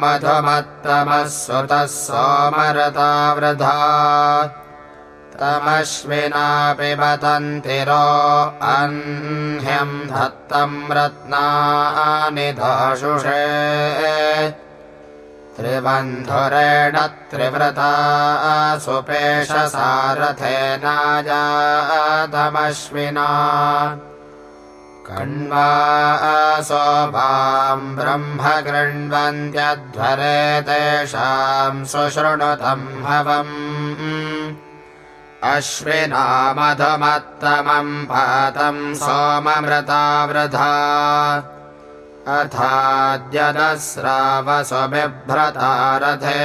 मधुमत्तमः सुतः सोमरता वृधा तमश्विना पिबतन्तिरो अह्न्यम् धत्तम् रत्नानि दाशुषे त्रिबन्धुरेण त्रिव्रता सुपेशसारथेनाजातमश्विना कण्वा सोभाम् ब्रह्म गृह्णन्त्यध्वरे तेषाम् सुशृणुतम् हवम्। अश्विना मधुमत्तमम् पातम् सोममृता वृथा अथाद्यदस्रावसुबिभ्रता रथे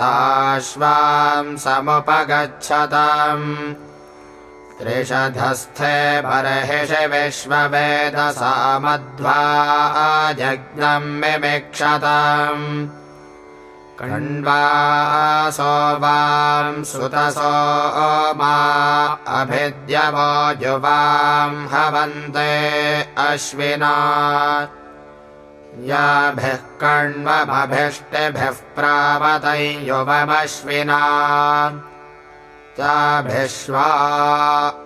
दाश्वाम् समुपगच्छताम् त्रिषधस्थे बर्हिषि विश्ववेदसा मध्वा मिमिक्षताम् कण्वासो वाम् सुतसो मा अभिद्यवो युवाम् हवन्ते अश्विना। याभिः कण्वमभिष्टिभिः प्रावतयुवमश्विना चाभिश्वा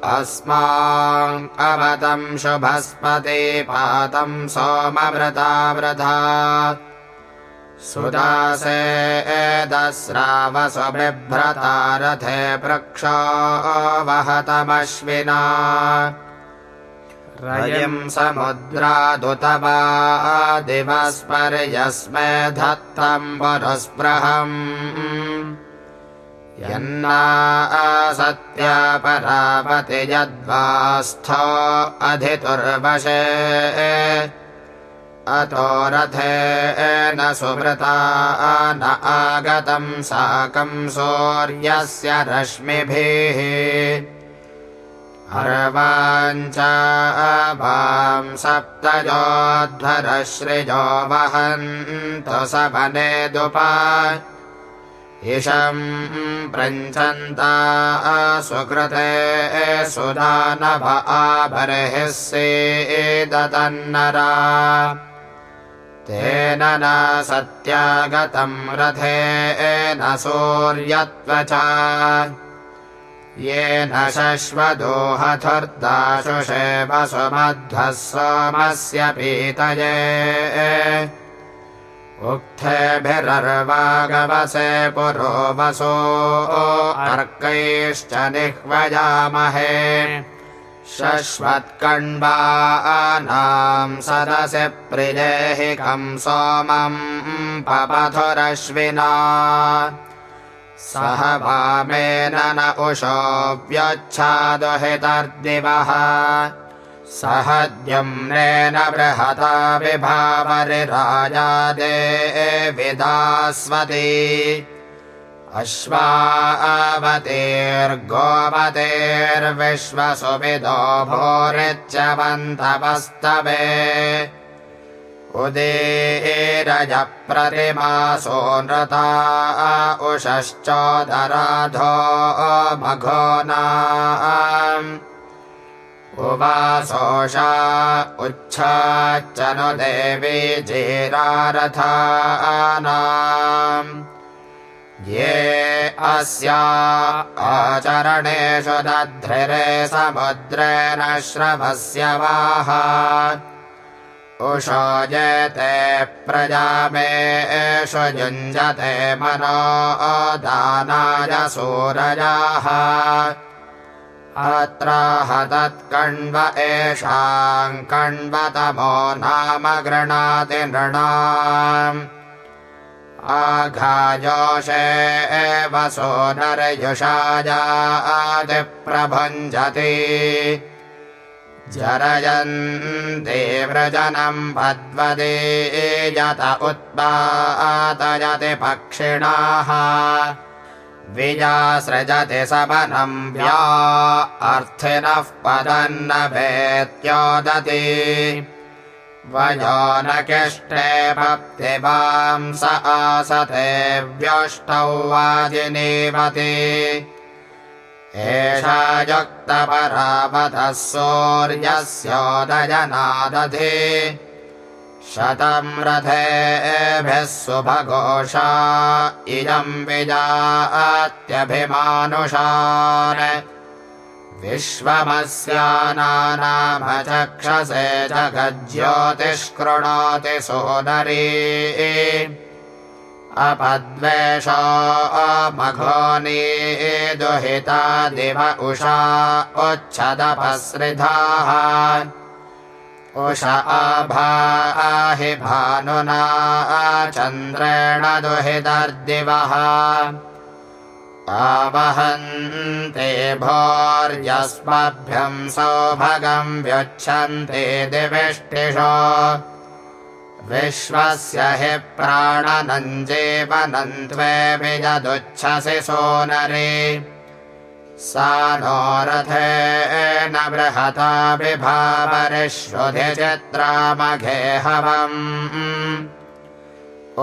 अस्माम् अवतम् शुभस्पति पातम् सोमवृता वृथा सुदासे एदस्रावसुबिभ्रता रथे पृक्षो वहतमश्विना। रयिम् समुद्रादुतवा दिवस्पर्यस्मे धत्तम् पुरस्पृहम् यन्ना परापति यद्वास्थो अधितुर्वशे। अतो रथेन सुमृता न आगतम् साकम् सूर्यस्य रश्मिभिः। अर्वाञ्च वाम् सप्तयोध्वरश्रिजो वहन्तु सपनेदुपा इषम् प्रञ्चन्ता सुकृते सुदानभ आबर्हिः सेदतन्नरा। तेन न सत्यागतम् रथेन सूर्यत्वचा। येन शश्वदोहथुर्दाशुषे वसुमध्वः सोमस्य पीतये उक्थेभिरर्वागवसे पुरो वसो अर्कैश्च निह्वयामहे। शश्वत्कण्वानाम् सदसि प्रियेहिकम् सोमम् पपथुरश्विना सह वामेन न उषो व्यच्छादुहितर्दिवः सहद्युम्नेन बृहता विभावरिराजादे विदास्वती। अश्वावतेर्गोमतेर्विश्वसुविदो भोरिच्यवन्तवस्तवे उदीरजप्रतिमासो नृता उषश्चोदराधो मघोना उवासोषा उच्छाच्च नु देवी जीरारथानाम्। ये अस्या आचरणेषु दध्रिरे समुद्रेण श्रवस्य वाः। उषो जयते प्रजामेषु युञ्जते मनो दानाय सूरजाः अत्राहतत्कण्व एषाम् कण्वतमो नाम गृणाति नृणाम्। आघाजोषे एव सोनर्युषाजातिप्रभुञ्जति जरयन्ति व्रजनम् भद्वदीयत उत्पातयति पक्षिणाः विजासृजति समनम् व्या अर्थिनः पदन्न भेत्योदति वयो न किष्टे भक्तिवांस आसते व्यष्टौ वाजिनीवति। एषा युक्तपरावतः सूर्यस्योदयनादधि शतम् रथेभिः सुभघोषा इयम् विजात्यभिमानुषान्। विश्वमस्यानामचक्षसे जगज्योतिष्कृणोति सोदरी। अपद्वेषो मघोनी दुहिता दिव उषा उच्छदपसृधाः उष आभाहि भानुना चन्द्रेण दुहितर्दिवः। आवहन्ते भोर्यस्मभ्यम् सौभगम् व्युच्छन्ते दिविष्टिषो। विश्वस्य हि प्राणनञ्जीवनन्त्वे विजदुच्छसि सोनरे नो रथेन बृहता विभावरिश्रुधिचित्रामघेहवम्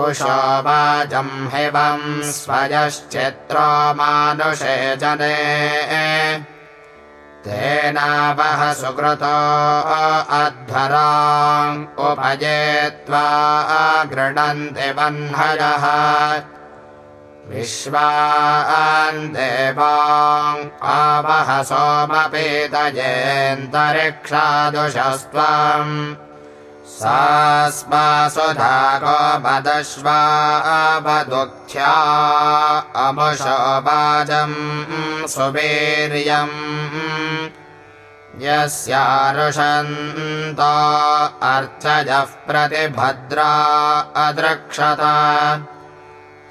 उषो वाजम् हिवम् स्वयश्चित्रो मानुषे जने। तेनावह सुकृतो अध्वरा उपये त्वा गृणन्ति वह्नयः देवाम् आवह सा स्मा सुधा गोमदश्वावदुःख्या अमुषो वाजम् सुवीर्यम् यस्यारुषन्त अर्चजः प्रतिभद्रा अद्रक्षता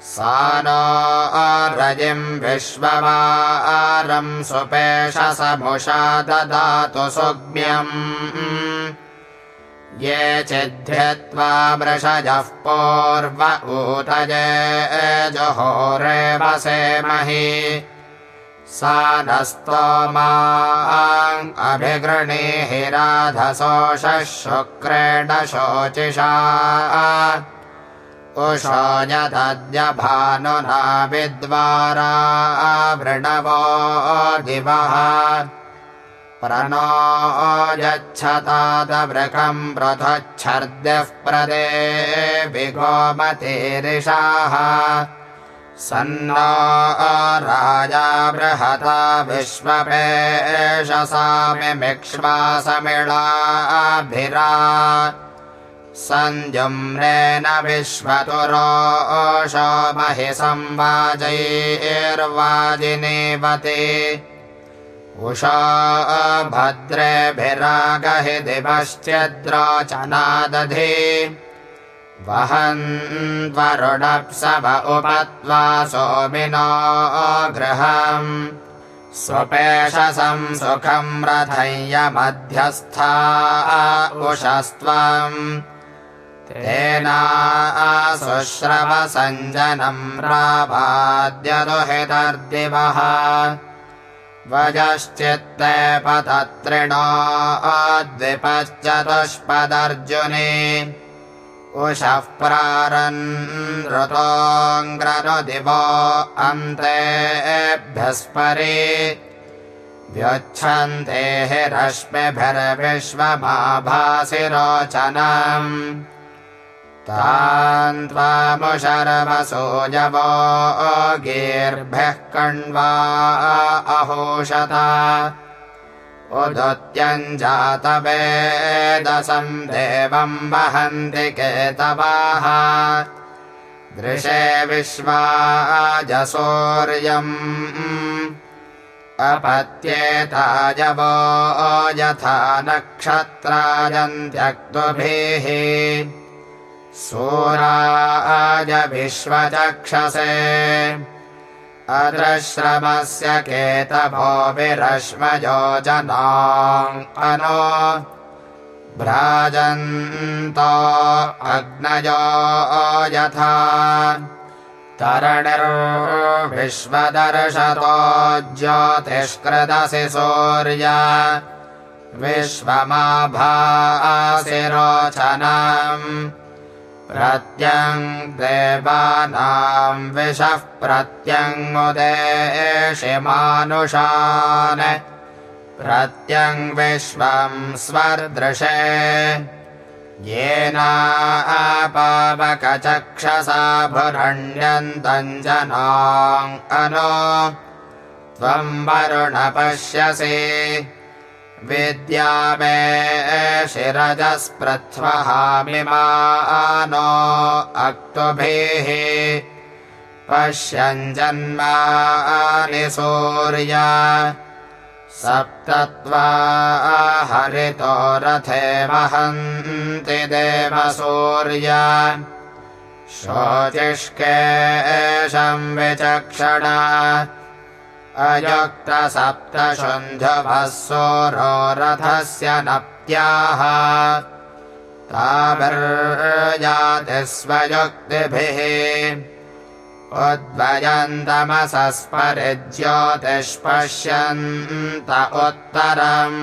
सा नो रजिम् विश्ववारम् सुपेशसमुषा ददातु सुग्म्यम्। ये चिध्यत्वा वृषजः पूर्व जुहोरे वसेमहि सा न स्तोमाभिगृणीहि राधसोषः शुक्रेण शोचिषा उषो यदद्यभानुना विद्वारा वृणवो दिवः प्रणो यच्छतादवृकम् पृथच्छर्द्यः प्रदे विगोमतीरिषाः सन्नो राजा बृहता विश्वपेशसामिक्ष्वासमिळाभिरा सञ्जुम्रेण विश्वतुरोषो महि संवाजैर्वाजिनीवते। उषा भद्रेभिरागहि दिवश्चिद्रोचनादधि। वहन्त्वरुणप्सव उपत्वा सोमिनो गृहम्। स्वपेशसं सुखम् रथय्यमध्यस्था उषस्त्वम् तेना शुश्रवसञ्जनम् प्रापाद्यदुहितर्दिवः। वजश्चित्ते पतत्रिणो द्विपश्चतुष्पदर्जुने उषः प्रारन् ऋतोऽङ्ग्रनुदिवो अन्तेभ्यस्परे व्युच्छन्ते हि रश्मिभिर्विश्वमाभासि रोचनम् तान् त्वामुशर्वसूयवो गीर्भिः कण्वा अहोषता। उदुत्यञ्जातवेदसम् देवम् वहन्ति केतवाः। दृशे विश्वाजसूर्यम् अपत्येतायवो यथा नक्षत्रायन्त्यक्तुभिः सूराय विश्वचक्षसे अदृश्रमस्य केतभो विरश्मयोजना अनो भ्राजन्त अग्नयो यथा तरणिर्विश्वदर्शतो ज्योतिष्कृदसि सूर्य विश्वमाभासि रोचनम् प्रत्यङ् देवानाम् विशः प्रत्यङ्मुदेशि मानुषान्। प्रत्यङ् विश्वम् स्वर्दृशे येनापावकचक्षसाभुरण्यन्तम् जना अनो। त्वम् वरुण पश्यसि विद्या मे शिरजस्पृथ्वहामिमानो अक्तुभिः पश्यञ्जन्मानि सूर्य सप्तत्वा हरितो रथे वहन्ति देवसूर्य शोचिष्केशम् विचक्षण अयुक्तसप्तशुन्धुभः सोरो रथस्य नप्त्याः ताभिर्याति स्वयुक्तिभिः उद्वयन्तमसस्परिज्योतिष्पश्यन्त उत्तरम्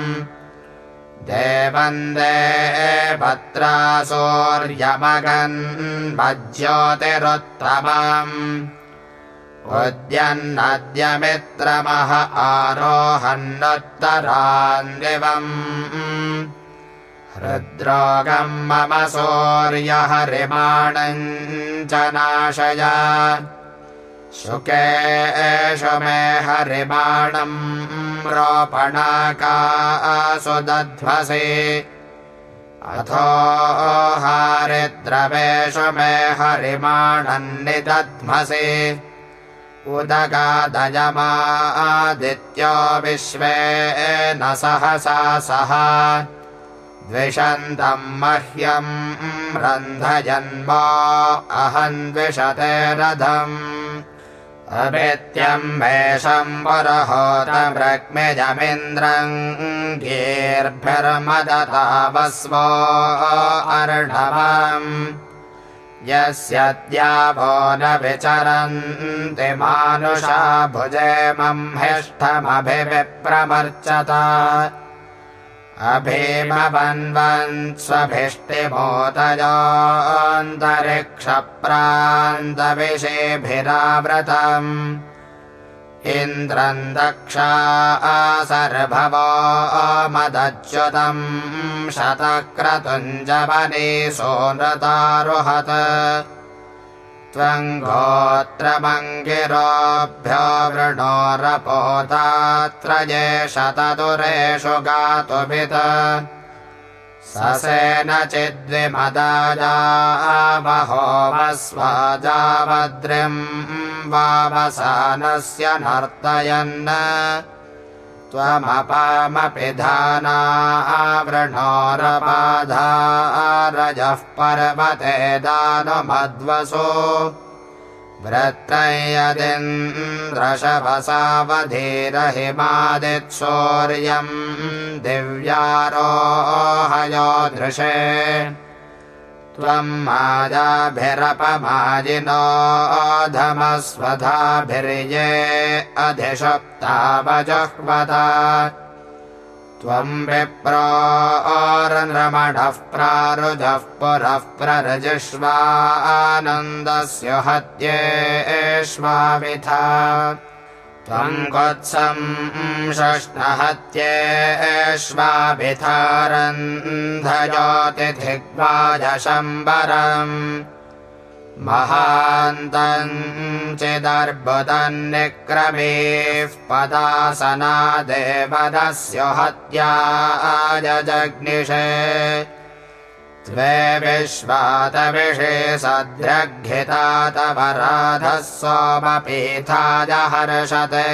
देवन्दे भद्रासूर्यमगन्मज्योतिरुत्तमम् उद्यन्नद्यमित्रमः आरोहन्नुत्तरान्दिवम्। हृद्रोगम् मम सूर्यहरिमाणम् च नाशय। शुके एषु मे हरिमाणम् रोपणाकासु दध्वसि अथो हारिद्रवेषु मे हरिमाणम् निदध्मसि उदगादयमादित्यो विश्वे न सहसा सह द्विषन्तम् मह्यम् रन्धयन्मा अहम् द्विषते रथम्। अभित्यम् वेषम् पुरहोतमृग्मिजमिन्द्रम् गीर्भिर्मदतावस्वो अर्णवम् यस्य द्यावो न विचरन्ति मानुषा भुजेमम् हिष्ठमभिविप्रमर्चत। अभीमवन्वन् स्वभिष्टिमोदयोऽन्तरिक्षप्रान्तविषेभिराव्रतम् इन्द्रम् दक्षा सर्भवो मदच्युतम् शतक्रतुञ्जवने सोनृतारुहत। त्वम् गोत्रमङ्गिरोऽभ्यो वृणोरपोतात्रये शतदुरेषु गातुभित ससेन चिद्विमदाजावहोमस्वाजावद्रिम् वावसानस्य नर्तयन्। त्वमपामपि धानावृणोरबाधारजः पर्वते दानुमध्वसो वृत्तयदिन्द्रशवसावधीरहिमादित्सौर्यम् दिव्यारोहयोदृशे त्वम् माजाभिरपमाजिनोऽधमस्वधाभिर्ये अधिषप्तावजह्वता त्वम् विप्रोरमणः प्रारुजः पुरः प्ररजिष्वानन्दस्य हत्येष्वाविथा त्वम् कोत्सम् षष्णहत्येष्वाभिथारन्धयोतिथिग्वाजशम्बरम् महान्तम् चिदर्बुदन्निक्रमेः पदासना देवदस्य हत्याजग्निषे त्वे विश्वातविषे सद्रघ्हिता तव राधः सोमपीथाय हर्षते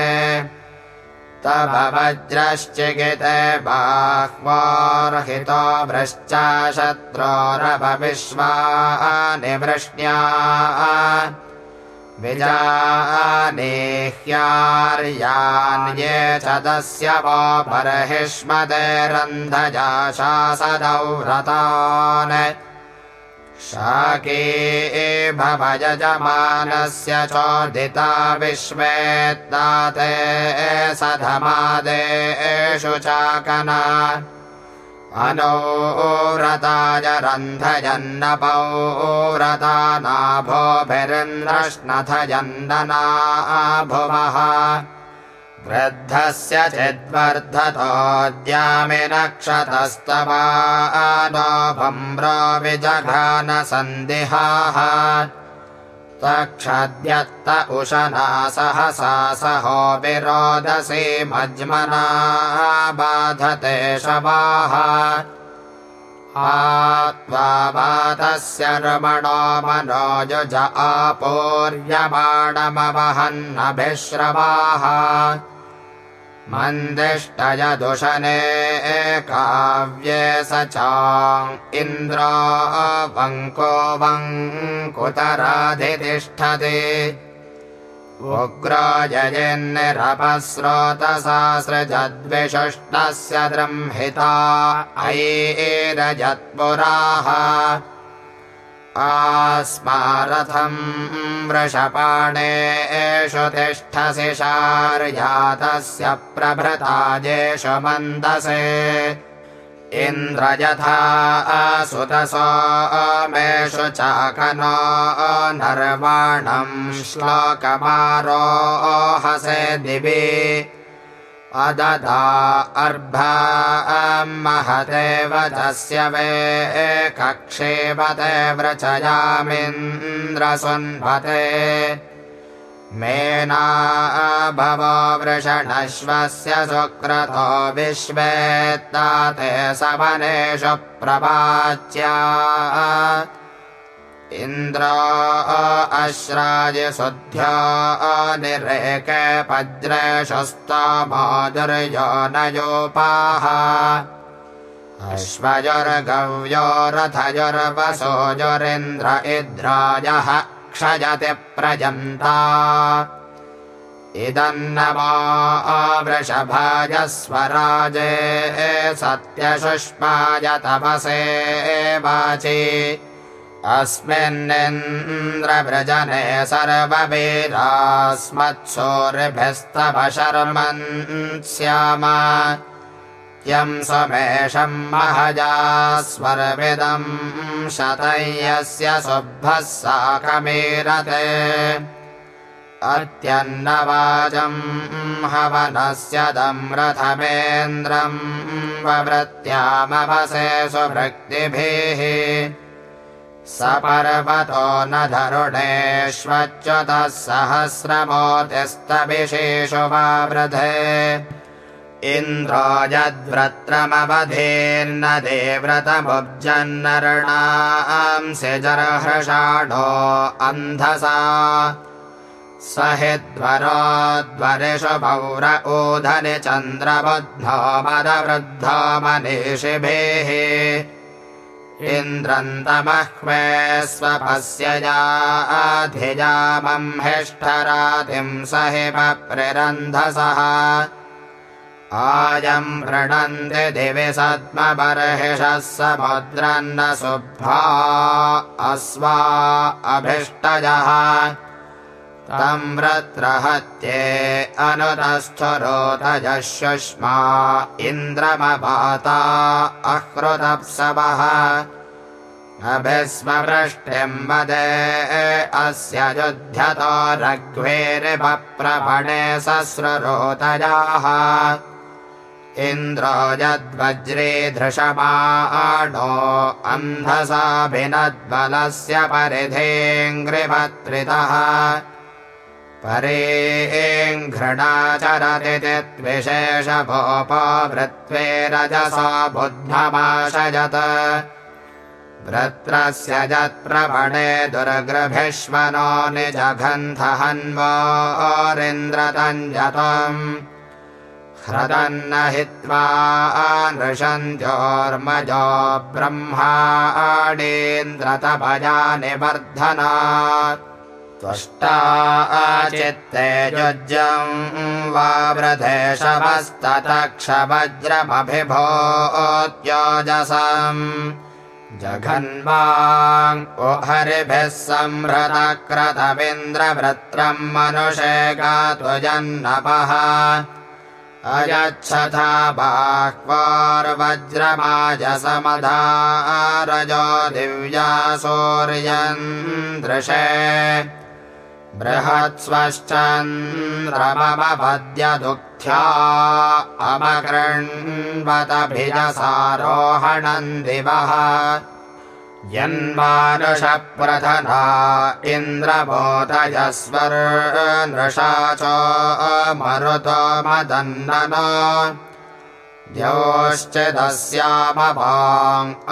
तव वज्रश्चिगिते बाह्वार्हितो भ्रश्चा शत्रोरपविश्वानि वृष्ण्या विजानेह्यार्यान्ये च तस्य वो बर्हिष्मते रन्धजाशासदौ व्रतान् शाके भवयजमानस्य चोदिता विश्वेत्ताते सधमादेषु चाकना। अनोरताय रन्धयन्नपौरता नाभोभिरिन्द्रश्नथयन्दना भुवः वृद्धस्य चिद्वर्धतोऽद्यामि नक्षतस्तवानोभम्रविजघानसन्दिहाः तक्षद्यत्त उशना सहसा सहो विरोदसी मज्मना बाधते शवाः। आत्वातस्य रमणो मनोजुज आपूर्यमाणमवहन्नभिश्रवाः मन्दिष्टयदुशने काव्ये स च इन्द्रो वङ्को वङ्कुतराधितिष्ठति। उग्राजयन्निरपस्रोतसासृजद्विषुष्टस्य द्रंहिता ऐरजत्पुराः आस्मारथम् वृषपाणे एषु तिष्ठसि शार्यातस्य प्रभृताजेषु मन्दसे। इन्द्रयथा सुतसोमेषु चाकनो नर्वाणम् श्लोकमारोहसे दिवि अददा अर्भा महदेव तस्य वे कक्षेपते व्रचयामिन्द्रसुन्वते। मेना भवो वृषणश्वस्य सुक्रतो विश्वेत्ताते सवनेषु प्रवाच्या इन्द्रो अश्राजशुद्ध्या निरेके वज्रेशस्तमादुर्यो नयोपाः अश्वजुर्गव्यो रथजुर्वसोजुरिन्द्र इद्राजः क्षयति प्रजन्ता। इदन्नमो वृषभाजस्वराजे सत्यशुष्माय तपसे वाचि अस्मिन्निन्द्रव्रजने सर्ववीरास्मत्सोर्भिस्तव शर्मन् स्याम यं समेषम् महजास्वर्विदम् शतय्यस्य शुभः साकमीरते। अत्यन्नवाजम् हवनस्य दं रथमेन्द्रम् ववृत्यामवसे सुभृक्तिभिः स पर्वतो न धरुणेष्वच्युतः सहस्रमोतिस्तविशेषु वावृधे इन्द्रो यद्व्रत्रमवधेर्न देव्रतमुब्जन्नर्णांसि जरहृषाढो अन्धसा। स हि ध्वरोद्वरिषु पौर ऊधनि चन्द्रबुद्धो मदवृद्धो मनीषिभिः इन्द्रन्तमह्वे स्वपस्य याधिजामम् हिष्ठरातिम् स हि पप्रिरन्धसः आयम् वृणन्ति दिवि सद्मबर्हिषः समुद्रन्न शुभ्रा अस्वा अभिष्टजः तम् व्रत्रहत्ये अनुतस्थुरोतजः शुष्मा इन्द्रमपाता अहृतप्सवः अभिस्मवृष्टिम् वदे अस्य युध्यतो रघ्वेरिवप्रपणे सस्रुरोतजाः इन्द्रो यद्वज्रीधृषमाणो अन्धसाभिनद्बलस्य परिधेऽङ्घ्रिभत्रितः परेऽङ्घृणाचरति चिद्विशेषभोपवृत्वे रजसा बुद्धमाशयत्। वृत्रस्य यत्प्रवणे दुर्गृभिष्वनो निजघन्थहन्वोरिन्द्रतञ्जतम् ह्रदन्न हित्वा नृषन्त्योर्मजो ब्रह्माणेन्द्रतभजा निवर्धनात् त्वष्टा चित्ते युज्यम् वावृधेशमस्ततक्षवज्रमभिभोत्योजसम् जघन्वाङ् ओ हरिभिः संहृतक्रतविन्द्रवृत्रम् मनुषे गात्वजन्नपः अयच्छथा बाह्वार्वज्रमाजसमधारजो दिव्या सूर्यम् दृशे बृहत्स्वश्चन्द्रममपद्यदुःख्या अमकृण्वतभिजसारोहणम् दिवः। यन्मानुषप्रधना इन्द्रबोधयस्वर्नृषा च मरुतो मदन्नन द्योश्चिदस्यामभाम्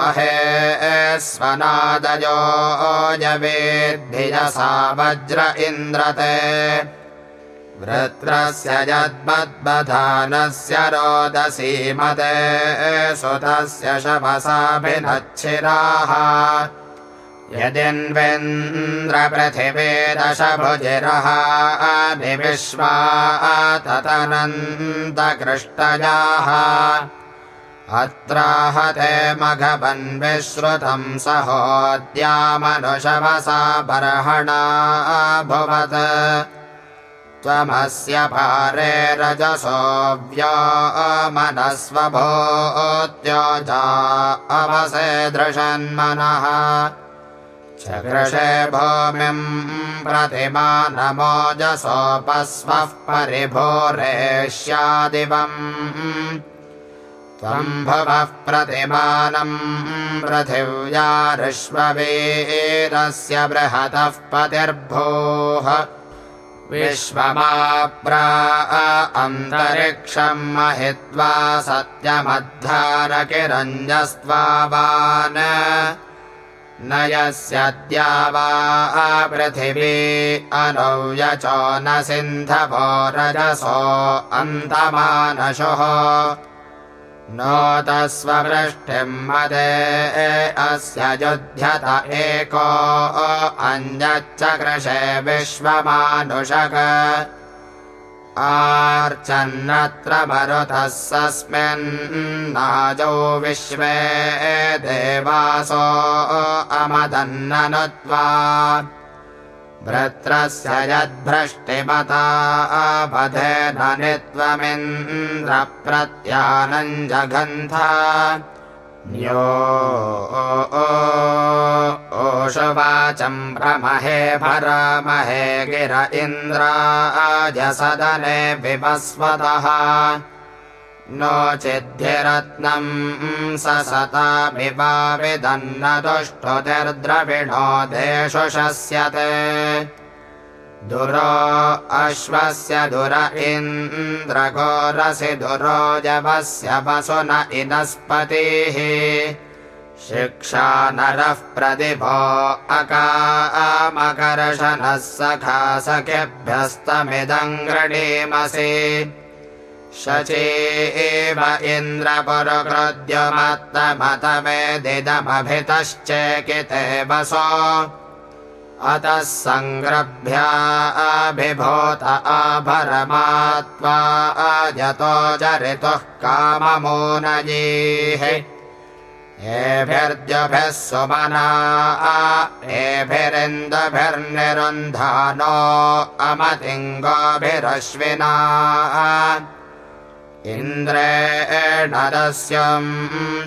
अहे स्वनादयो जवेद्भिजसा वज्र इन्द्रते वृत्रस्य यद्मद्बधानस्य रोदसीमदे सुतस्य शमसाभिनच्छिराः यदिन्वेन्द्रपृथिवे दशभुजिरः अभिविश्वा ततनन्दकृष्टजाः अत्राहते मघवन्विश्रुतम् सहोद्यामनुशवसा बर्हणा भुवत्। त्वमस्य पारे रजसो अवसे दृशन्मनः चकृषे भूमिम् प्रतिमानमोजसोपस्वः परिभोरेष्यादिवम्। त्वम् भवः प्रतिमानम् पृथिव्याऋष्ववीरस्य बृहतः पतिर्भोः। विश्वमाप्रा अन्तरिक्षम् महित्वा सत्यमद्धारकिरञ्जस्त्वावान् न यस्यद्या वा पृथिवी अनौयचो न सिन्धवो रजसो अन्तमानशुः नोतस्ववृष्टिम् मदे अस्य युध्यत एको अञ्जच्चकृषे विश्वमानुषक आर्चन्नत्र मरुतः सस्मिन्नाजौ विश्वे देवासो अमदन्ननुत्वा वृत्रस्य यद्भ्रष्टिमता अपधेन नित्वमिन्द्रप्रत्यानम् जघन्थ न्यो ओषुवाचम् प्रमहे भरमहे गिर इन्द्राजसदने विवस्वतः। नो चिद्धिरत्नम् स सतामिवाविदन्न दुष्टुतिर्द्रविणो देषु शस्यते दुरो अश्वस्य दुर इन्द्रगोरसि दुरो जवस्य वसु न शिक्षा नरः प्रतिभो अकामकर्षणः सखा सखेभ्यस्तमिदम् गृणीमसि। शची एव इन्द्रपुरुकृद्यमत्तमतमेदिदमभितश्चेकिते वसो अतः सङ्ग्रभ्याभिभूत आभरमात्वा यतो जरितुः काममोनजीः एभिर्द्यभिः सुमना एभिरिन्दभिर्निरुन्धानो अमतिङ्गोभिरश्विना इन्द्रेणदस्यम्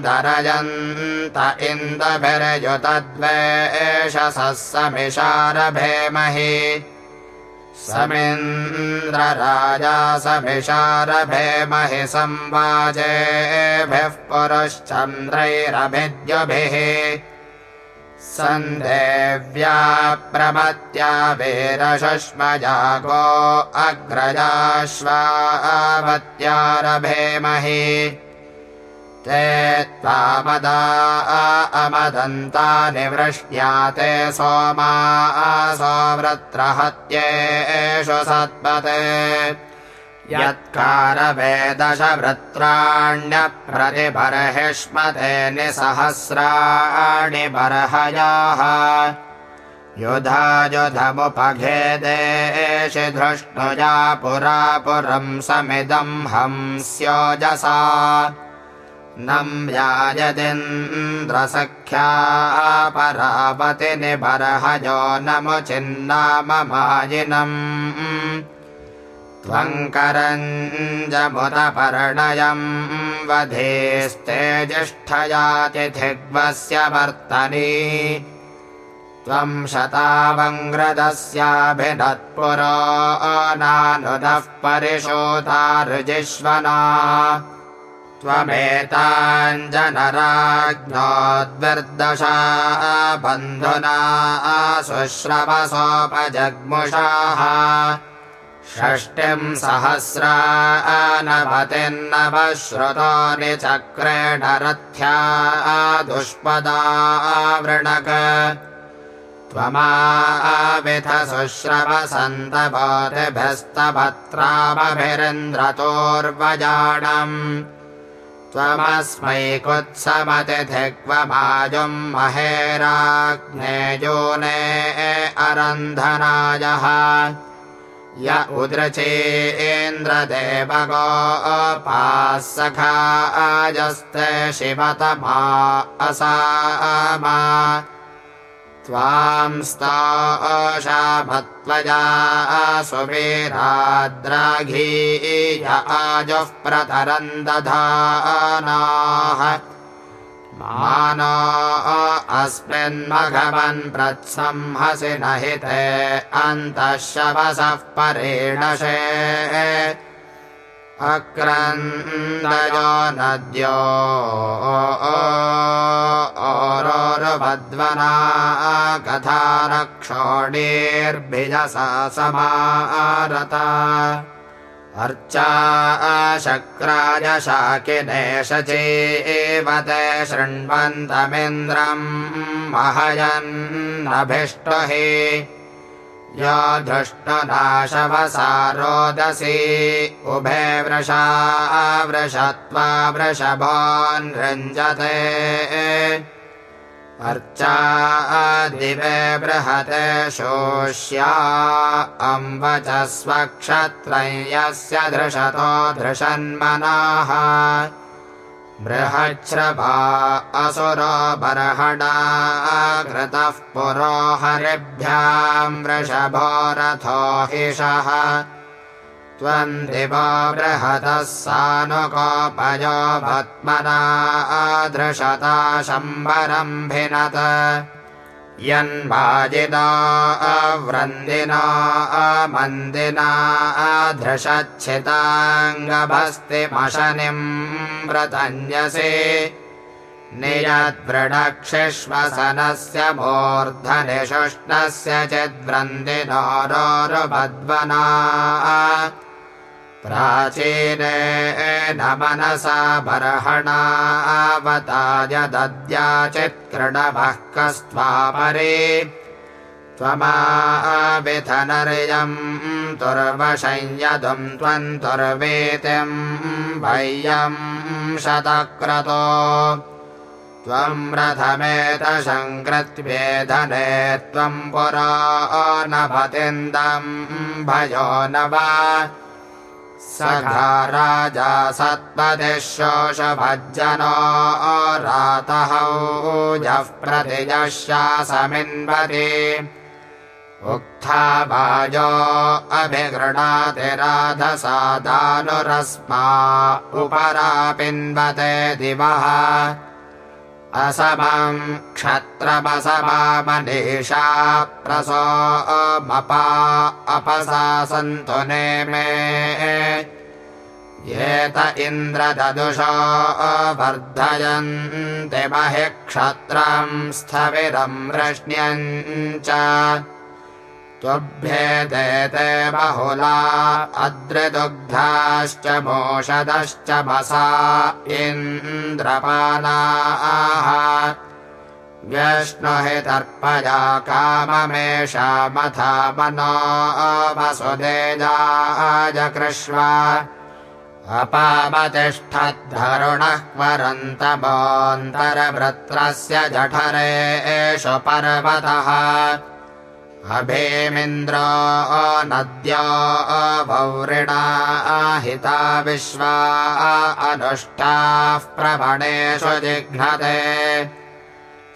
दरयन्त इन्दभिर्युतद्वेषसः समिषारभेमहि समिन्द्रराजा समिषारभेमहि संवाजेभिः पुरश्चन्द्रैरभिद्युभिः सन्देव्या प्रमत्या वीरशुष्मजागो अग्रजाश्वावत्यारभेमहि। ते त्वामदा अमदन्तानि वृष्ट्या ते सोमा सोवृत्रहत्येषु सत्पते यत्कारवेदशवृत्राण्यप्रतिबर्हिष्मते निसहस्राणि बर्हयाः। युधायुधमुपघेदेशि धृष्णुजा पुरा पुरम् समिदम् हंस्योजसा। नम्यायदिन्द्रसख्या परावति निबर्हयो नमुचिन्नाममायिनम् त्वङ्करञ्जमुदपर्णयम् वधेस्ते ज्येष्ठया तिथिग्वस्य वर्तनी। त्वम् शतावङ्ग्रदस्याभिनत्पुरो नानुदः परिशोता ऋजिष्वना त्वमेताञ्जनराज्ञोद्विर्दशा बन्धुना शुश्रवसोपजग्मुषाः षष्टिम् सहस्रा अनवतिर्नवश्रुतो निचक्रेण रथ्या दुष्पदा वृणक। त्वमाविथ शुश्रवसन्तभोतिभिस्तभत्रामभिरिन्द्रतोर्वजाणम् त्वमस्मै कुत्समतिथिग्वमाजुम् महेराग्नेजोने अरन्धनायः य उदृचेन्द्रदेवगो सखा अजस्ते शिवतमा असामा त्वां स्तशाभत्वजा सुवीराद्राघी आजुः प्रतरन्दधानाः मानो अस्मिन्मघवन् प्रत्संहसि न हि ते अन्तः शवसः परेणशे। अक्रन्दयो नद्यो ओरोरुभद्वना कथा रक्षोणीर्भिजसा समारता अर्चा शक्राय एव ते शृण्वन्तमिन्द्रम् महयन्नभिष्टहि। या धृष्टनाशवसा रोदसी उभे वृषा वृषत्वा वृषभान् अर्चा दिवे बृहते शोष्या अम्बच स्वक्षत्रयस्य धृषतो धृषन्मनाः बृहच्छ्रभा असुरो बर्हणा कृतः पुरो हरिभ्याम् वृषभो रथो हिषः त्वम् दिवो बृहतः सानुकोपयो भत्मना अधृषता शम्बरम् भिनत। यन्वाजिदा अवृन्दिना अमन्दिना अधृषच्छिताङ्गभस्तिमशनिम् व्रतन्यसे। नियद्वृणक्षिश्वसनस्य मूर्धनिशुष्णस्य चिद्वृन्दिनोरोरुभद्वना प्राचीने न मनसा बर्हणावताय दद्याचित्कृणभः कस्त्वापरे त्वमाविथनर्यम् तुर्वशय्यदुम् त्वन्तुर्वेतिम् भय्यम् शतक्रतो। त्वम् रथमेतशङ्कृत्वेधने त्वम् पुरा न भतिन्दम् भयो न वा सखा राजा सत्पतिशोषभज्जनो रातः जः प्रतिजशासमिन्वति उक्था वाजो अभिगृणाति राधसादानुरस्मा उपरापिन्वते दिवः असमम् क्षत्रमसमामनीषा प्रसो मपा अपसा सन्तु नेमे। येत इन्द्रददुषो वर्धयन्ति महि क्षत्रम् स्थविरम् वृष्ण्यम् च त्वभ्येते बहुला अद्रिदुग्धाश्च मोषदश्च मसा इन्द्रपानाः व्यश्नुहि तर्पया काममेषामथा मनो वसुदेजाजकृष्वा अपामतिष्ठद्धरुणः परन्तमोऽन्तरवृत्रस्य जठरे एषु पर्वतः अभीमिन्द्रो नद्या वौरिणा हिता विश्वा अनुष्ठाः प्रवणेषु जिघ्नते।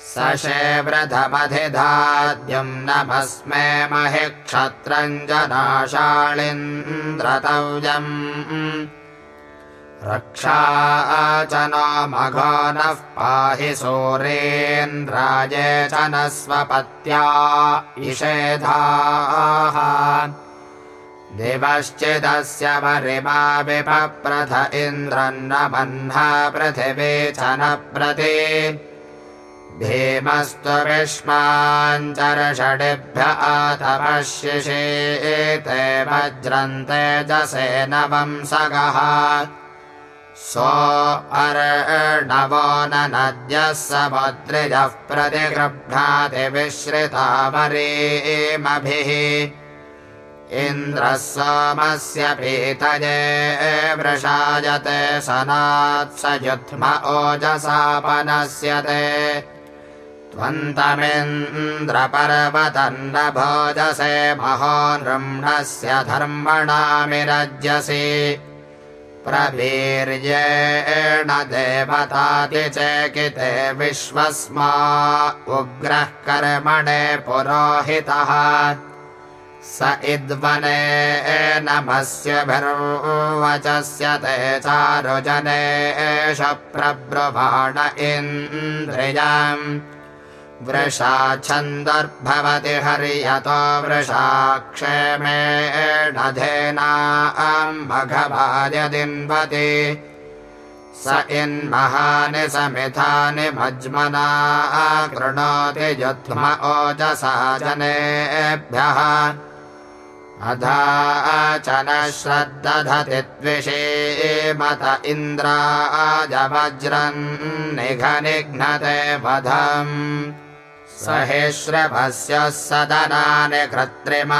सशेव्रथमधिधाद्यम् नमस्मे महि क्षत्रम् जनाशालिन्द्रतव्यम् रक्षा च न मघनः पाहि सूरेन्द्राजे च न स्वपत्या इषेधाः। दिवश्चिदस्य परिमा विपप्रथ इन्द्रन्न बह्न पृथिवी च न प्रति। भीमस्त्वविष्माञ्चर्षडिभ्य अतपश्यिषे ते वज्रन्ते जसे नवंसगः सो अर्णवो न नद्यः समुद्रिजः प्रतिगृह्णाति विश्रितामरीमभिः। इन्द्रः सोमस्य पीतये वृषायते सनात् स युध्म ओजसापनस्यते त्वन्तमिन्द्रपर्वतन्न भोजसे महो नृम्णस्य धर्मणामिरज्यसि प्रवीर्येण चेकिते विश्वस्मा उग्रः कर्मणे पुरोहितः। स इद्वने नमस्यभिर्वचस्य ते चारुजने एष प्रब्रुवाण इन्द्रियम् वृषा छन्दर्भवति हर्यतो वृषा क्षेमेण धेनाम्भघभार्यदिन्वति स इन्महानि समिधानि मज्मना कृणोति युध्म ओजसा जनेभ्यः। अधा च न श्रद्दधति द्विषीमत इन्द्राजवज्रन् निघनिघ्नते वधम् सहिश्रभस्य सदनानि कृत्रिमाक्ष्मया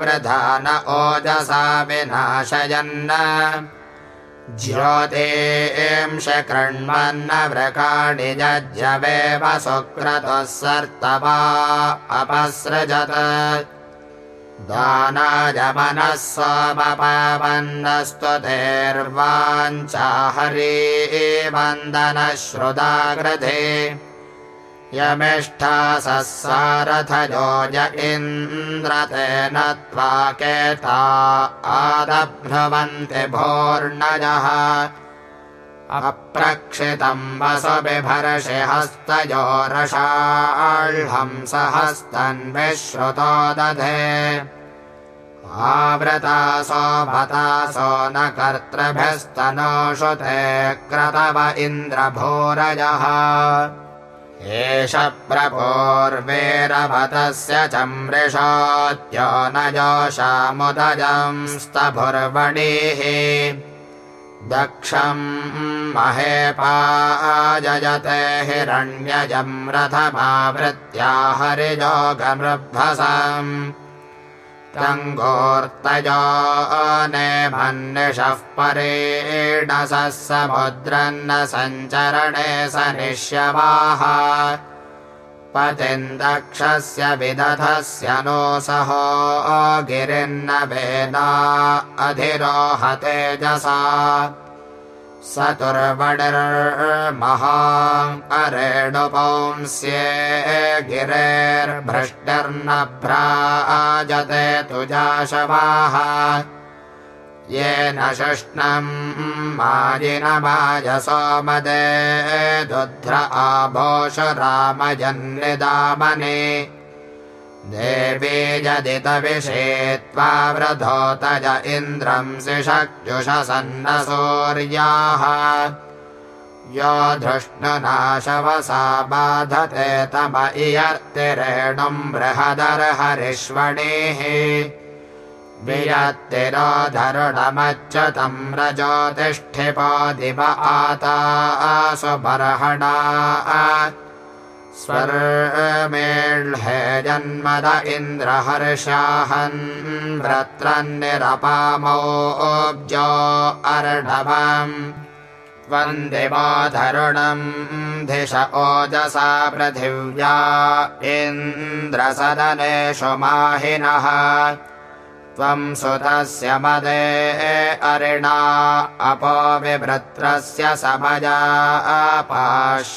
वृधा न ओजसा विनाशयन् ज्योतिंश कृण्वन्न वृकाणि जज्यवेव सुक्रतुः सर्तवा अपसृजत्। दानायमनः सोमपावन्नस्तुतेर्वाञ्चाहरी वन्दनः श्रुदाग्रधे यमिष्ठा ससारथयो य इन्द्रतेन त्वा केता आदभ्रवन्ति भोर्णयः अप्रक्षितम् वसु बिभर्षि हस्तयोरषाह्ंसहस्तन्विश्रुतो दधे। आवृतासो भतासो न कर्तृभिस्तनोषु ते क्रतव इन्द्रभूरजः एष प्रपोर्वेरभतस्य च मृषोत्यो न जोषामुदजंस्तभुर्वणीः दक्षम् महेपाजयते हिरण्यजम् रथमावृत्या हरिजोगमृभसम् तङ्गोर्तयो नेभन्निषः परेणसः समुद्रन्न सञ्चरणे सनिष्यवाः पतिम् दक्षस्य विदधस्य नो सहो गिरिन्न वेदा अधिरोहतेजसा सतुर्वणिर्महा अरेणुपंस्ये गिरेर्भृष्टिर्नभ्राजते तुजाशवाः। येन शिष्णम् माजिनमाजसोमदे दुध्र आभोष रामजन्निदामने देवी व्रधोतज इन्द्रं सिषक्जुषसन्नसूर्याः। यो धृष्णुनाशवसा बाधते तम इयर्तिरेणुम् बृहदर्हरिष्वणेः। वियत्तिरोधरुणमच्युतम् रजोतिष्ठिपो दिव आतासु बर्हणा स्वर्मेह्हे जन्मद इन्द्रहर्षाहन् व्रत्रन्निरपामोऽब्जो अर्णवम्। वन्दिवाधरुणम् धिष ओजसा पृथिव्या इन्द्रसदनेषु माहिनः त्वम् सुतस्य मदे अरिणा अपो विभृत्रस्य समजा अपाश्यारुजः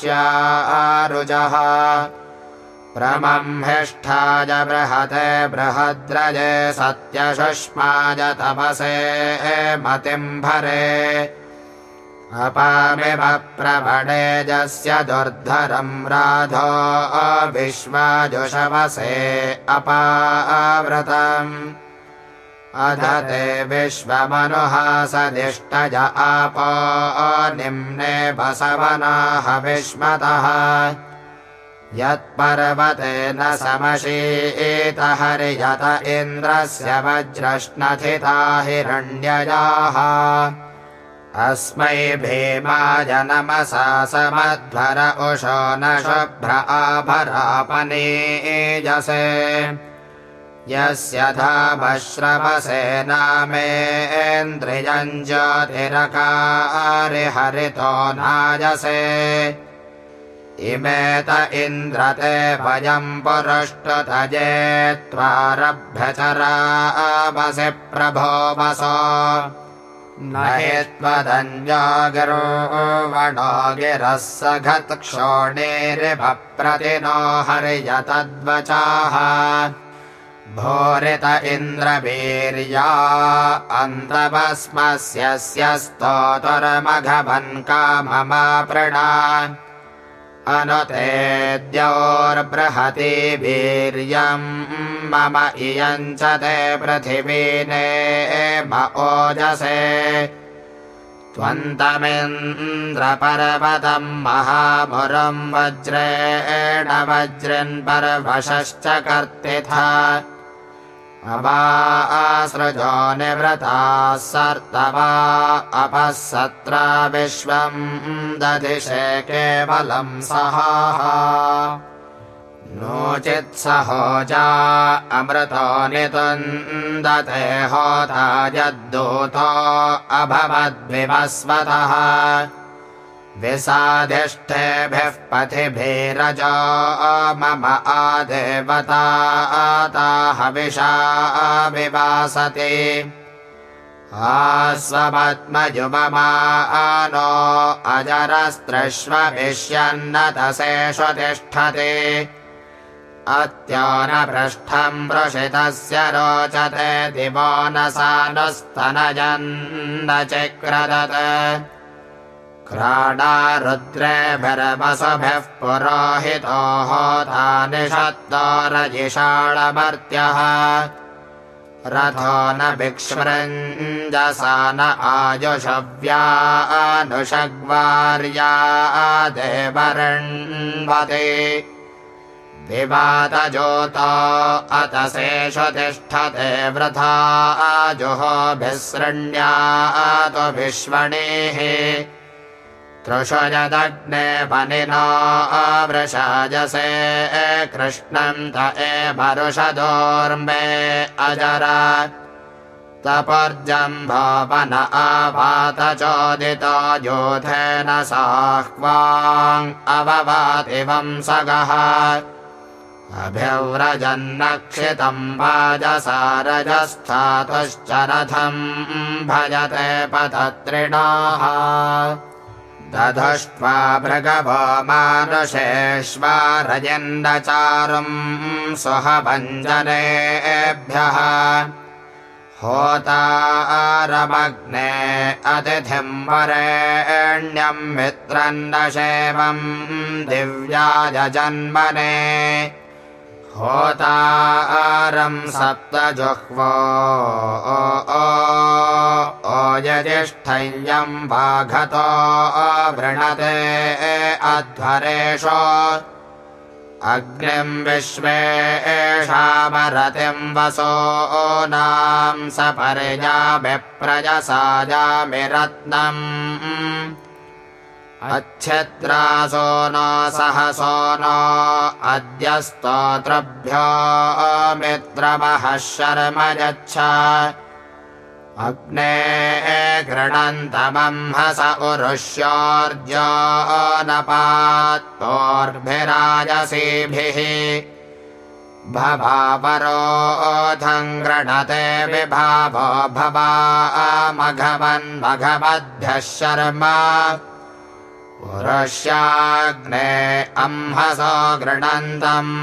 प्रमम्हिष्ठाय बृहते बृहद्रजे सत्यशुष्माय तपसे मतिम्भरे अपामिव प्रभणेजस्य दुर्धरम् राधो विश्वाजुषवसे अपावृतम् अधते विश्वमनुहासदिष्टज आपो निम्ने बसवनाह विश्मतः यत्पर्वते न समशीत हरियत इन्द्रस्य वज्रश्नथिता हिरण्ययाः अस्मै भीमाय नमसा समध्वर उषो न शुभ्र आभरापनीजसे यस्य धामश्रवसे नामेन्द्रियम् ज्योतिरकारिहरितो नायसे इमेत इन्द्रते भयम् पुरुष्टुतजे त्वारभ्यचरामसि प्रभो वसो। न हि त्वदन्यागिरो वणो गिरः सघत्क्षोणेरिभप्रतिनो हर्यतद्वचाः भोरित इन्द्रवीर्या अन्तभस्मस्य स्तोतुर्मघवन् काममापृणा अनुतेद्योर्बृहति वीर्यम् मम इयम् च ते पृथिवीने ओजसे। त्वन्तमिन्द्रपर्वतम् महामुरम् वज्रेण वज्रन्पर्वशश्च कर्तिथा अवासृजो निवृताः सर्तवा अपः सत्रा विश्वम् दधिषे केवलम् सहा। नोचित्सहोजा अमृतो नितुन्दते होता यद्दूतो अभवद्विवस्वतः विसाधिष्ठेभिः पथिभिरजो मम आदेवता हविषा विवासति। आस्वपद्मयुवमानो अजरस्त्रश्वविष्यन्नतसेषु तिष्ठति। अत्योनपृष्ठम् वृषितस्य रोचते दिवो न सानुस्तनयन्न चिक्रदत् क्राडारुद्रेभिर्वसुभिः पुरोहितो होता निषत्तो रजिषाळमर्त्यः रथो न विक्ष्मृञ्जसा न आयुषव्यानुषग्वार्या देवरण्वते विवातज्योतो अतसेषु तिष्ठते वृथा आजुहोभिसृण्यातु विश्वणेः तृषु यदग्ने वनिनो वृषाजसे कृष्णम् त एवरुषदोर्मे अजर तपर्जम्भवन आपात चोदितो योधेन साह्वाम् अववाति वंसगः अभिव्रजन्नक्षितम् वाजसारजस्थातुश्च रथम् भजते पतत्रिणाः दधष्ट्वा भृगवो मानुषेष्वारयन्नचारुम् सुहभञ्जनेभ्यः। होतारमग्ने अतिथिम् वरेण्यम् मित्रन्नशेवम् दिव्यायजन्मने सप्तजुह्वो। ओयजिष्ठय्यम् वाघतो वृणते अध्वरेषु। अग्निम् विश्वे एषामरतिम् वसो नाम् सपर्याभिप्रजसाजामिरत्नम् अच्छत्रासो न सहसो न अद्य स्तोत्रभ्यो मित्रमः शर्म यच्छ अग्ने गृणन्तमंहस उरुष्योर्जो नपात्तोर्भिराजसीभिः भवापरोऽथम् गृणते विभावो भवा मघवन्मघवद्भ्यः शर्म पुरुष्याग्ने अम्हसो गृणन्तम्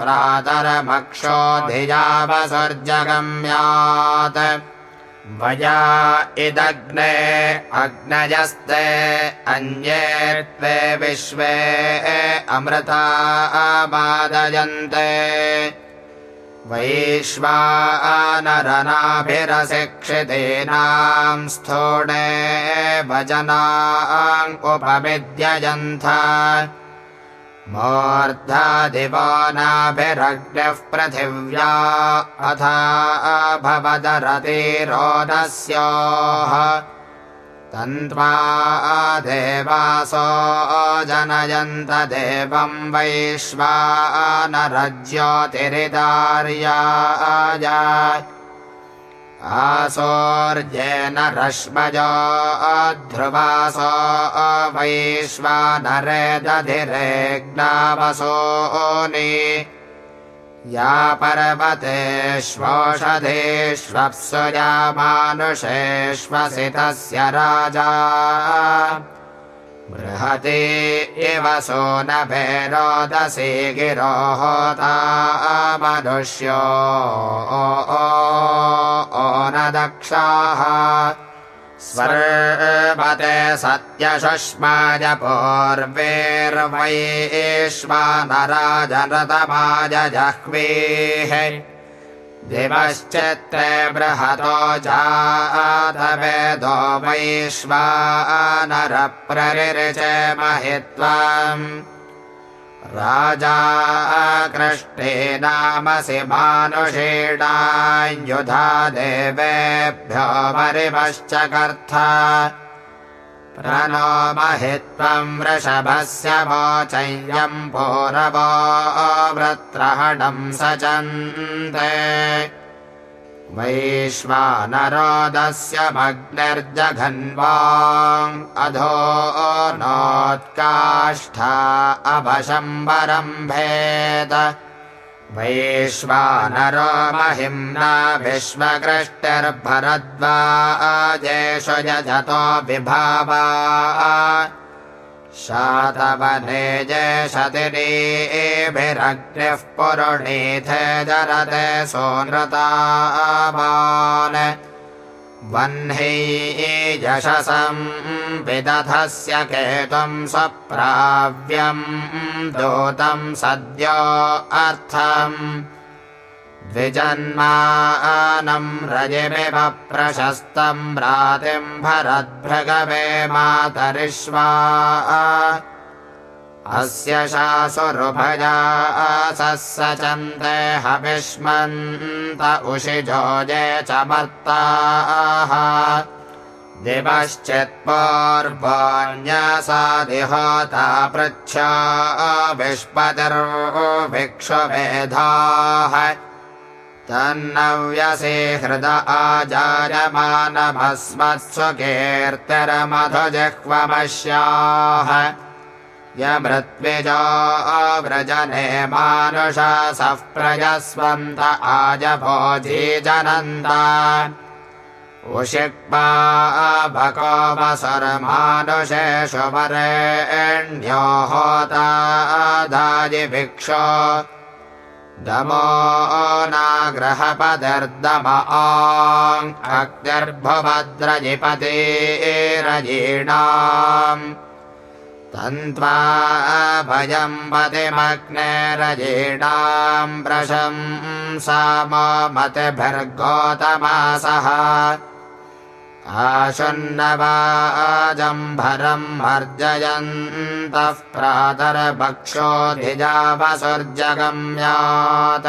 प्रातरमक्षोधियावसुर्जगम्यात् वया इदग्ने अग्नयस्ते अन्ये त्वे विश्वे अमृता बादयन्ते वैश्वानरनाभिरशिक्षितेनाम् स्थोणे भजनाङ्कुपविद्ययन्थ मूर्धादिवानाभिरग्निः पृथिव्या अथा भवदरतिरोदस्योः तन्त्वा देवासो जनयन्त देवम् वैश्वानरज्योतिरिदार्याय। आसोर्जेन रश्मजो ध्रुवासो वैश्वानरे दधिरेग्नावसोनि या पर्वतेष्वोषधेष्वप्सु या मानुषेष्वसितस्य राजा। बृहति इव सोनभेरोदसी गिरोहोता मनुष्यो न दक्षाः स्वर्वते सत्यशुष्माय पूर्वेर्वैश्वानराजनतमाय जह्वीः दिवश्चित्ते बृहतो जातवेदो वैश्वानरप्ररिचे महित्वम् राजा कृष्टे नामसि मानुषीणायुधा देवेभ्यो मरिमश्च कर्थ प्रणो महित्वम् वृषभस्य वोचय्यम् पूरवो वृत्रहणम् सचन्ते वैश्वानरोदस्य मग्निर्जघन्वा अधो नोत्काष्ठा अभशम्बरम्भेद वैश्वानरो महिम्ना विश्वकृष्टिर्भरद्वाजेषु यजतो विभावा शातवने पुरुणीथे जरते सोनृतावान् वह्नि यशसम् विदधस्य केतुम् स्वप्राव्यम् दूतम् सद्यो अर्थम् द्विजन्मानम् रजिमिव प्रशस्तम् रातिम् भरद्भृगवे मातरिष्वा। अस्य शासुरुभजा सचन्ते हविष्मन्त उषिजोजे च मर्ताः दिवश्चित्पूर्वाण्यसादिहोता पृच्छा विष्पतिर्भिक्षुभेधाः तन्नव्यसे हृद आजायमानभस्मत्स्वकीर्तिरमधुजिह्वमश्याः यमृत्विजो व्रजने मानुषासः प्रजस्वन्त आजभोजीजनन्द उषिक्मा भकोमसुरमानुषेषु वरेण्यो होतादाजिभिक्षो दमो नाग्रहपदर्दम अग्निर्भुभद्रजिपतेरजीणाम्। तन्त्वा भयम् पतिमग्ने रजीणाम् प्रशं सामतिभिर्गोतमासः आशुन्नवाजम्भरम् अर्जयन्तः प्रातरभक्षोऽधिजावसुर्जगम्यात्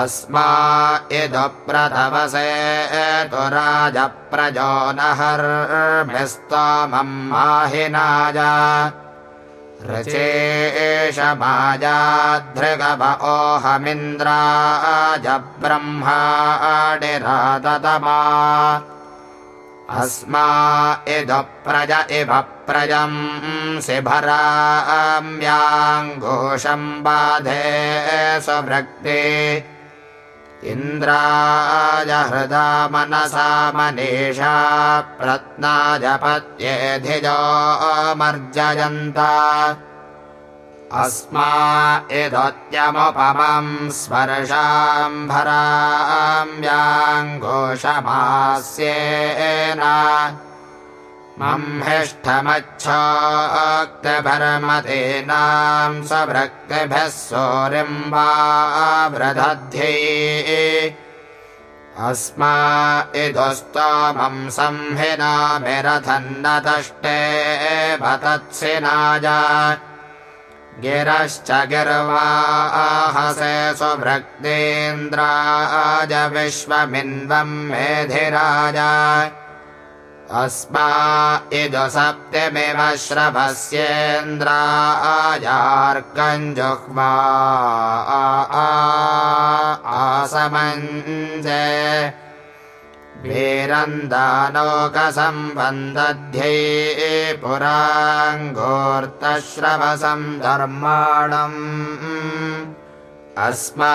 अस्मा इदुप्रथवसे तु राजप्रजो नहर्भिस्तमम् माहिनाय। ऋचेष मायाधृगव ओहमिन्द्राज ब्रह्माडिराततमा अस्मा इदुप्रज इव प्रजम् शिभराम्याङ्घोषम् बाधे स्वभृक्ति इन्द्राय हृदा मनसा मनीषा प्रत्नाजपत्येधिजोमर्जयन्ता अस्मा इदोत्यमुपमम् स्पर्शाम्भराम्याङ्घोषमास्येन मह्मिष्ठमच्छोक्तभर्मतीनाम् स्वभृक्तिभिः सूरिम्बावृदध्ये अस्मा इदुस्तोमम् संहिनामिरथन्नतष्टे भतत्सिनाय गिरश्च गिर्वाहसे स्वभृक्तेन्द्राज विश्वमिन्वम् मेधिराज। अस्मा इदु सप्तमिव श्रभस्येन्द्रायार्कञ्जुह्मा आसमञ्जे वीरन्दालोकसम्बन्धध्ये पुराङ्गोर्तश्रवसम् धर्माणम्। अस्मा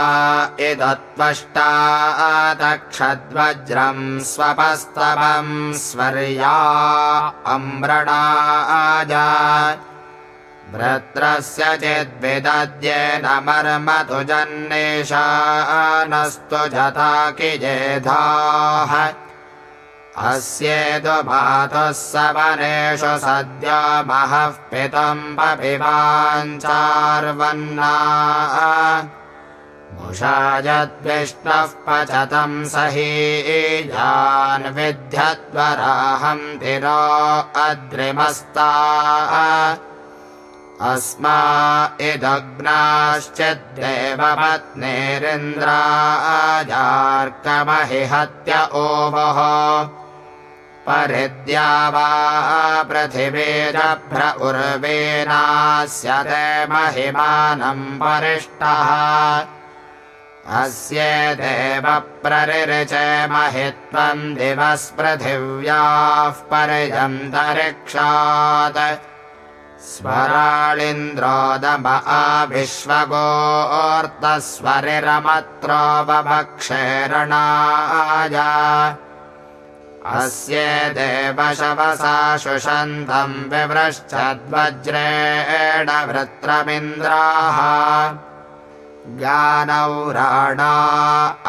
इदत्वष्टातक्षद्वज्रम् स्वपस्तवम् स्वर्या अम्रणाय भ्रत्रस्य चेद्विदद्येन मर्मतु जता किजेधाः। अस्येतु मातुः सवनेषु सद्य महः पितम् पपिवाञ्चार्वन्ना मुषायद्विष्णः पचतम् सहीजान् विध्यद्वराहम् तिरो अद्रिमस्ता अस्मा इदग्नाश्चिद्देवपत्नेरिन्द्राजार्कमहि हत्य ओवः। परिद्या वा पृथिवीरभ्र उर्वेनास्य ते महिमानम् परिष्टः। अस्येदेव प्ररिचे महित्वम् दिवस्पृथिव्याः पर्यन्तरिक्षात् स्वराळिन्द्रोदम आविश्वगोऽर्तस्वरिरमत्रो बभक्षेरणाय अस्येदेव शवसा शुषन्तम् विवृश्चद्वज्रेण वृत्रमिन्द्राः। ज्ञानौराणा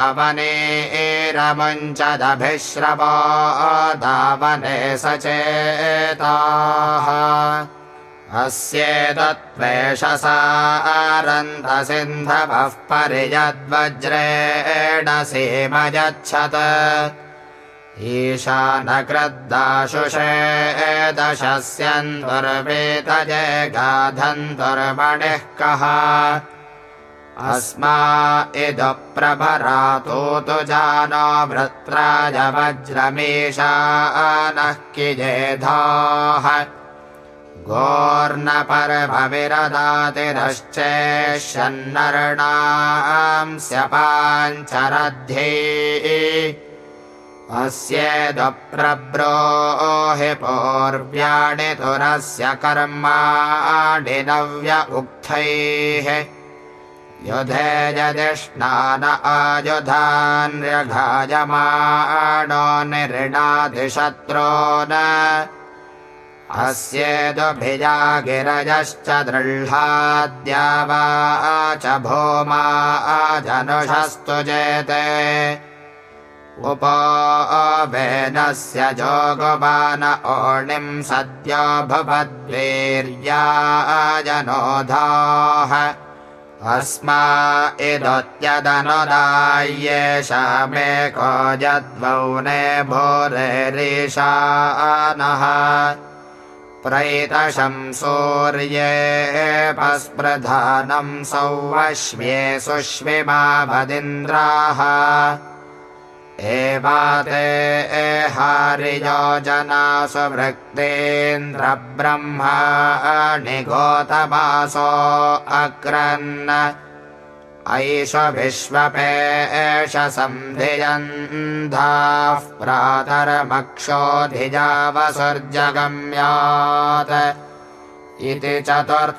अवनेरमुञ्चदभिश्रवो दावने सचेताः अस्येतत्त्वेषसारन्धसिन्धवः परियद्वज्रेण सीमयच्छत। ईशानकृद्दाशुषे दशस्यन्धुर्वेतजे गाधन्तुर्मणिः कः। अस्मा इदु प्रभरातो तु जानो भृत्राय वज्रमीशानः किजेधाः गोर्नपर्भविरदातिरश्चेष्यन्नर्णांस्यपाञ्चरध्ये अस्येदुप्रब्रोहि पूर्व्याणि तुरस्य कर्माणि नव्य उक्थैः। युधे यदिष्णान आयुधान्यघायमाणो निऋणाधिशत्रो न अस्येदुभिजा गिरजश्च दृह्लाद्या वा च भूमा जनुषस्तु जेते। उपोवेनस्य जोगुमान ओणिम् सद्यो भुवद्वीर्याजनोधाः अस्मा इदोत्यदनुदाय्येषामेको यद्वौने भूरेरीशानः प्रैतशं सूर्येऽपस्पृधानम् सौवश्व्ये सुष्विमा भदिन्द्राः एवाते हारियोजनासु वृक्तेन्द्रब्रह्माणि गोतमासो अक्रन् ऐष विश्वपे एष सन्धियन्धाः प्रातरमक्षोऽधिजावसुर्जगम्यात् इति चतुर्थोऽध्यायः